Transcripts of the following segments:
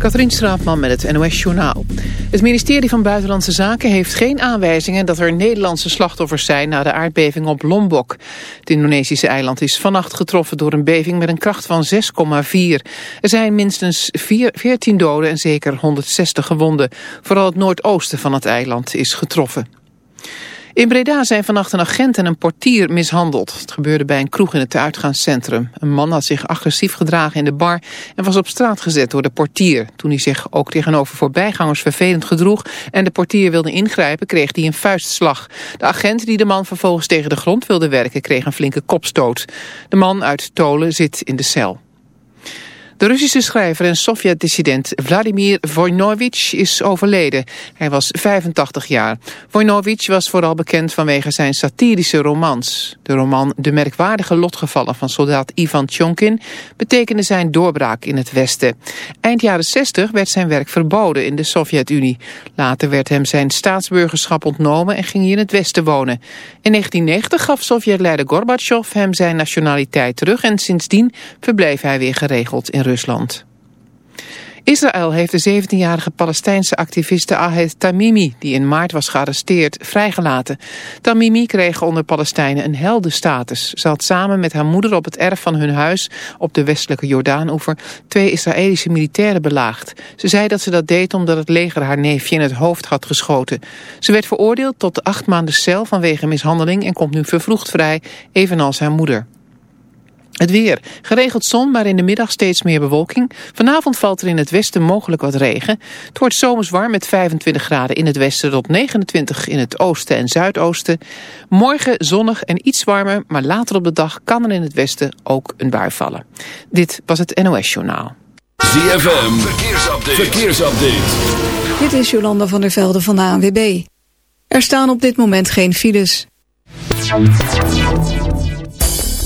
Katrien Straatman met het NOS Journaal. Het ministerie van Buitenlandse Zaken heeft geen aanwijzingen... dat er Nederlandse slachtoffers zijn na de aardbeving op Lombok. Het Indonesische eiland is vannacht getroffen door een beving... met een kracht van 6,4. Er zijn minstens 14 doden en zeker 160 gewonden. Vooral het noordoosten van het eiland is getroffen. In Breda zijn vannacht een agent en een portier mishandeld. Het gebeurde bij een kroeg in het uitgaanscentrum. Een man had zich agressief gedragen in de bar en was op straat gezet door de portier. Toen hij zich ook tegenover voorbijgangers vervelend gedroeg en de portier wilde ingrijpen, kreeg hij een vuistslag. De agent die de man vervolgens tegen de grond wilde werken, kreeg een flinke kopstoot. De man uit Tolen zit in de cel. De Russische schrijver en Sovjet-dissident Vladimir Voinovich is overleden. Hij was 85 jaar. Voinovich was vooral bekend vanwege zijn satirische romans. De roman De merkwaardige lotgevallen van soldaat Ivan Tjonkin betekende zijn doorbraak in het Westen. Eind jaren 60 werd zijn werk verboden in de Sovjet-Unie. Later werd hem zijn staatsburgerschap ontnomen en ging hij in het Westen wonen. In 1990 gaf Sovjetleider Gorbachev hem zijn nationaliteit terug en sindsdien verbleef hij weer geregeld in. Israël heeft de 17-jarige Palestijnse activiste Ahed Tamimi, die in maart was gearresteerd, vrijgelaten. Tamimi kreeg onder Palestijnen een heldenstatus. Ze had samen met haar moeder op het erf van hun huis op de westelijke Jordaanoever twee Israëlische militairen belaagd. Ze zei dat ze dat deed omdat het leger haar neefje in het hoofd had geschoten. Ze werd veroordeeld tot acht maanden cel vanwege mishandeling en komt nu vervroegd vrij, evenals haar moeder. Het weer. Geregeld zon, maar in de middag steeds meer bewolking. Vanavond valt er in het westen mogelijk wat regen. Het wordt zomers warm met 25 graden in het westen tot 29 in het oosten en zuidoosten. Morgen zonnig en iets warmer, maar later op de dag kan er in het westen ook een bui vallen. Dit was het NOS Journaal. ZFM, verkeersupdate. verkeersupdate. Dit is Jolanda van der Velde van de ANWB. Er staan op dit moment geen files.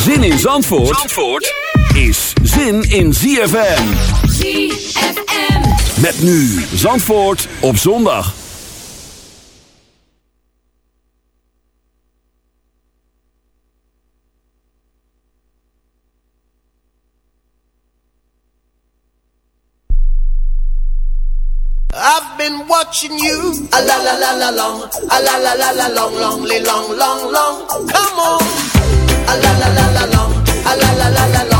Zin in Zandvoort, Zandvoort is zin in ZFM. ZFM. Met nu Zandvoort op zondag. I've been watching you, a la la la la long, a la la la la long, long, long, long, long. Come on. A la la la long, a la la la long,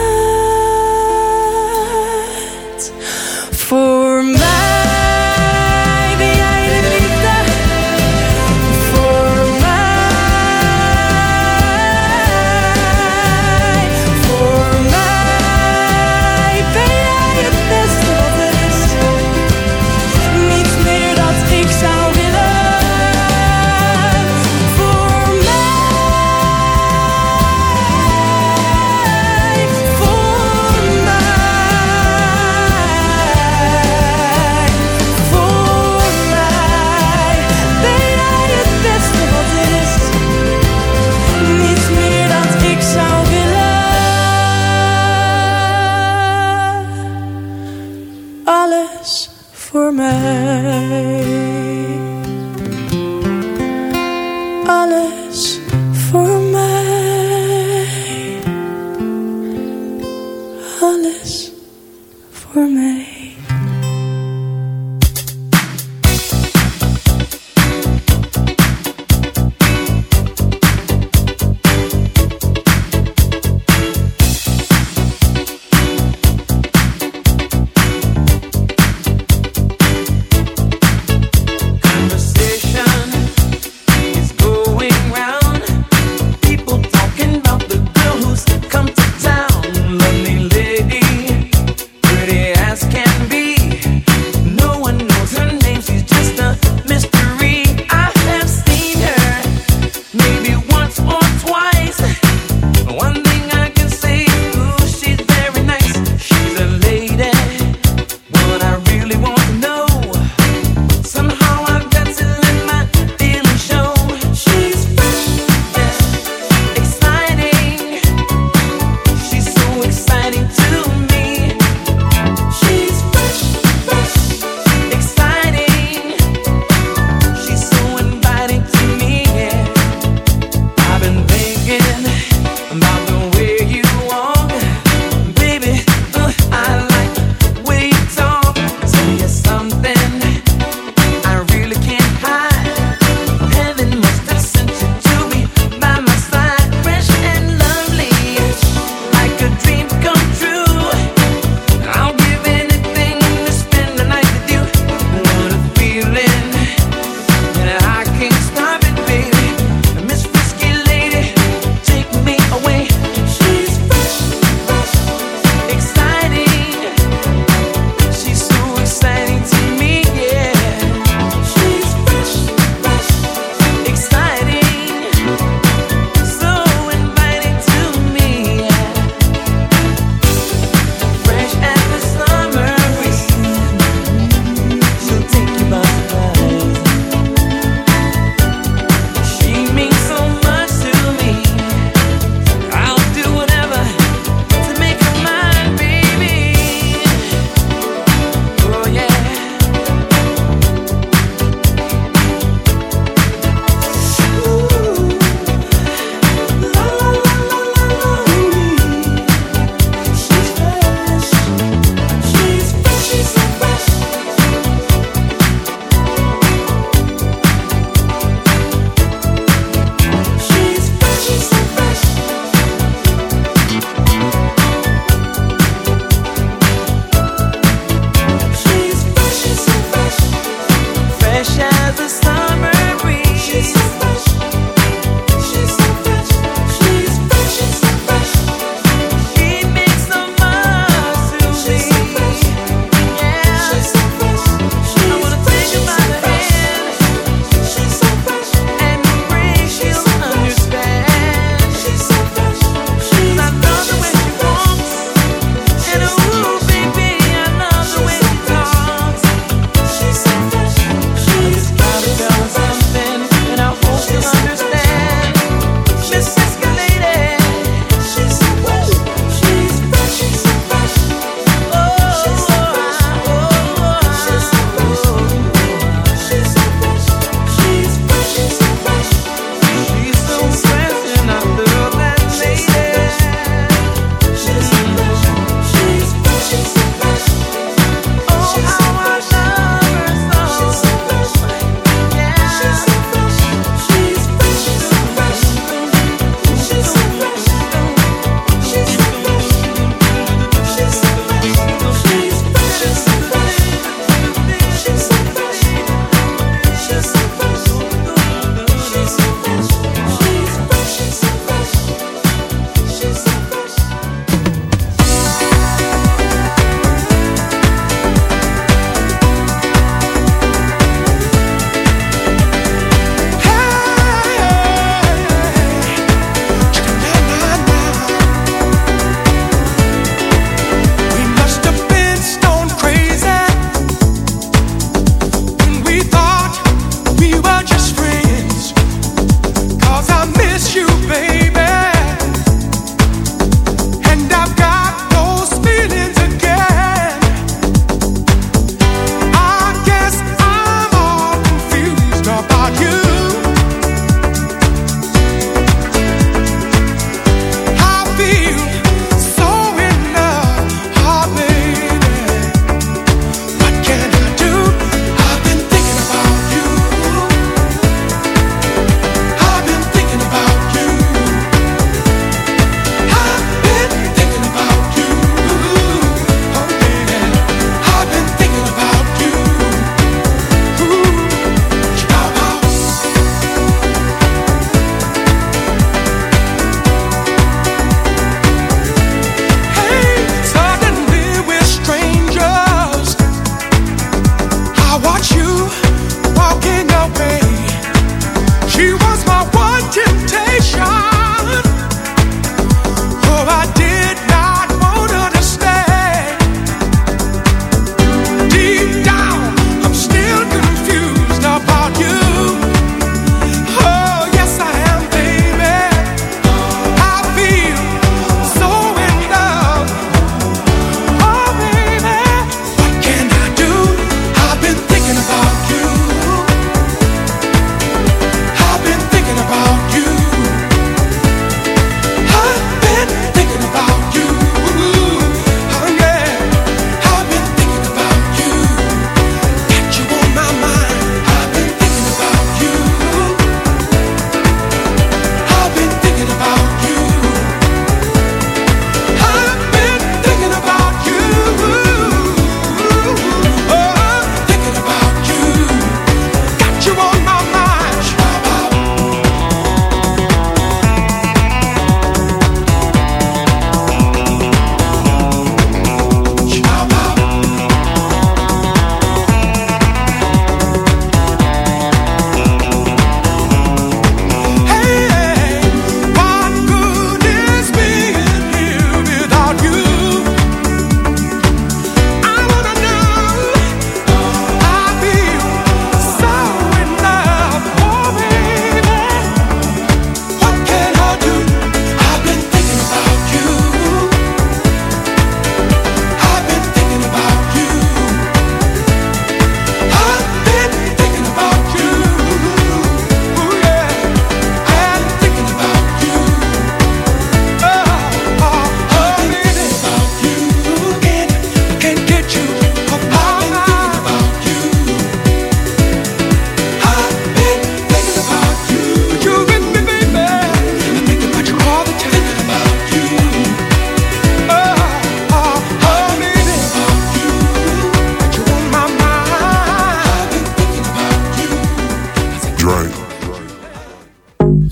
Voor mij.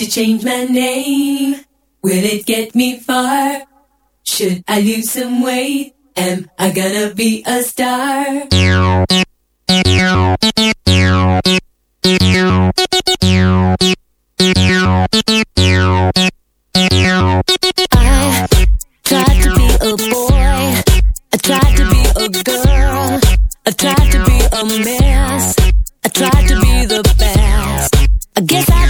To change my name? Will it get me far? Should I lose some weight? Am I gonna be a star? I tried to be a boy. I tried to be a girl. I tried to be a mess. I tried to be the best. I guess I.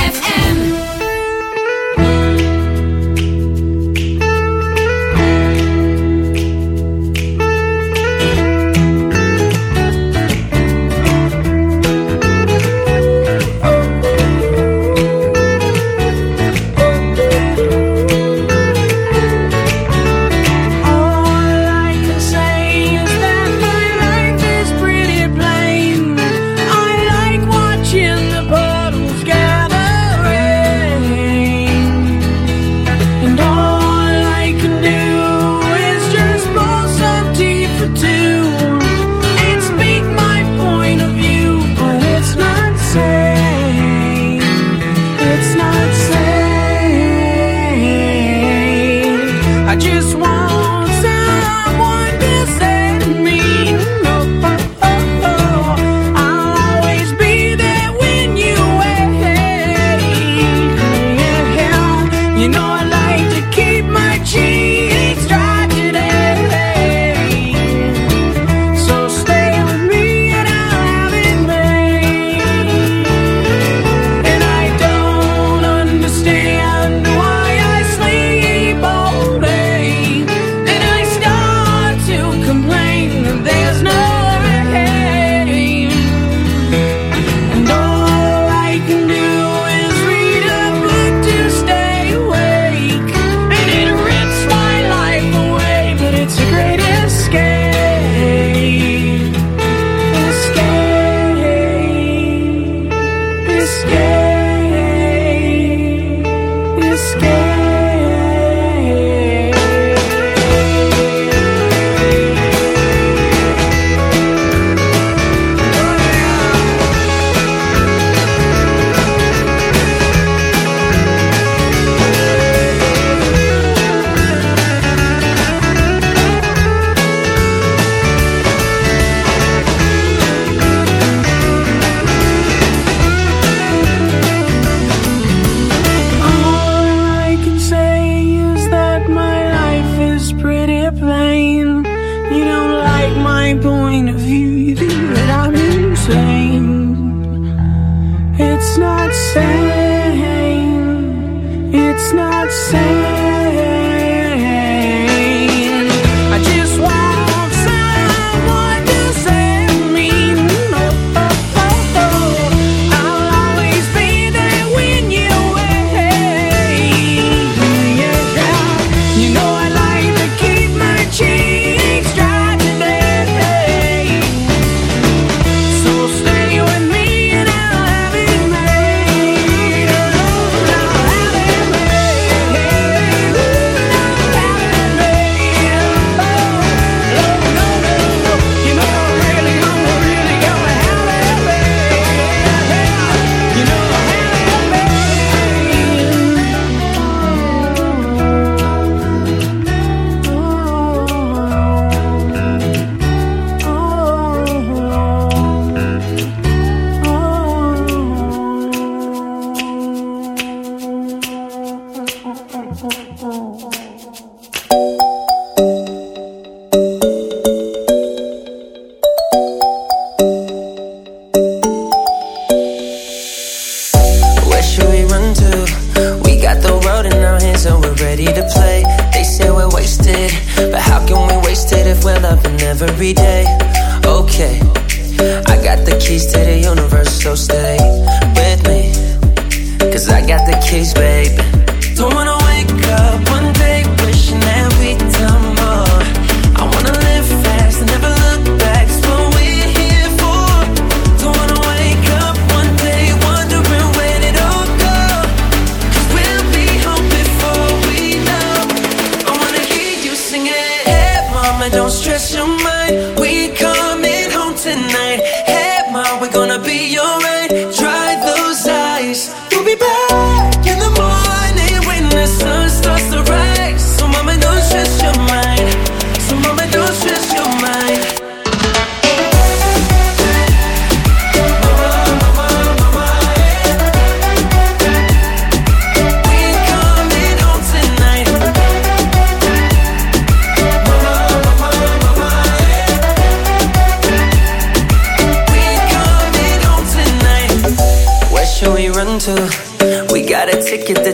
You know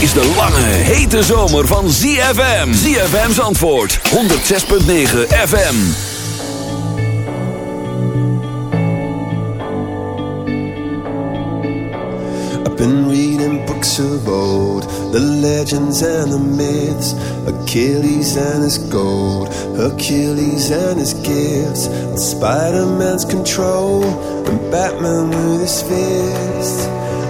De lange, hete zomer van ZFM. ZFM's antwoord, 106.9 FM. I've been reading books of old, the legends and the myths, Achilles and his gold, Hercules and his gifts, Spider-Man's control, and Batman with his fist.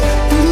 place.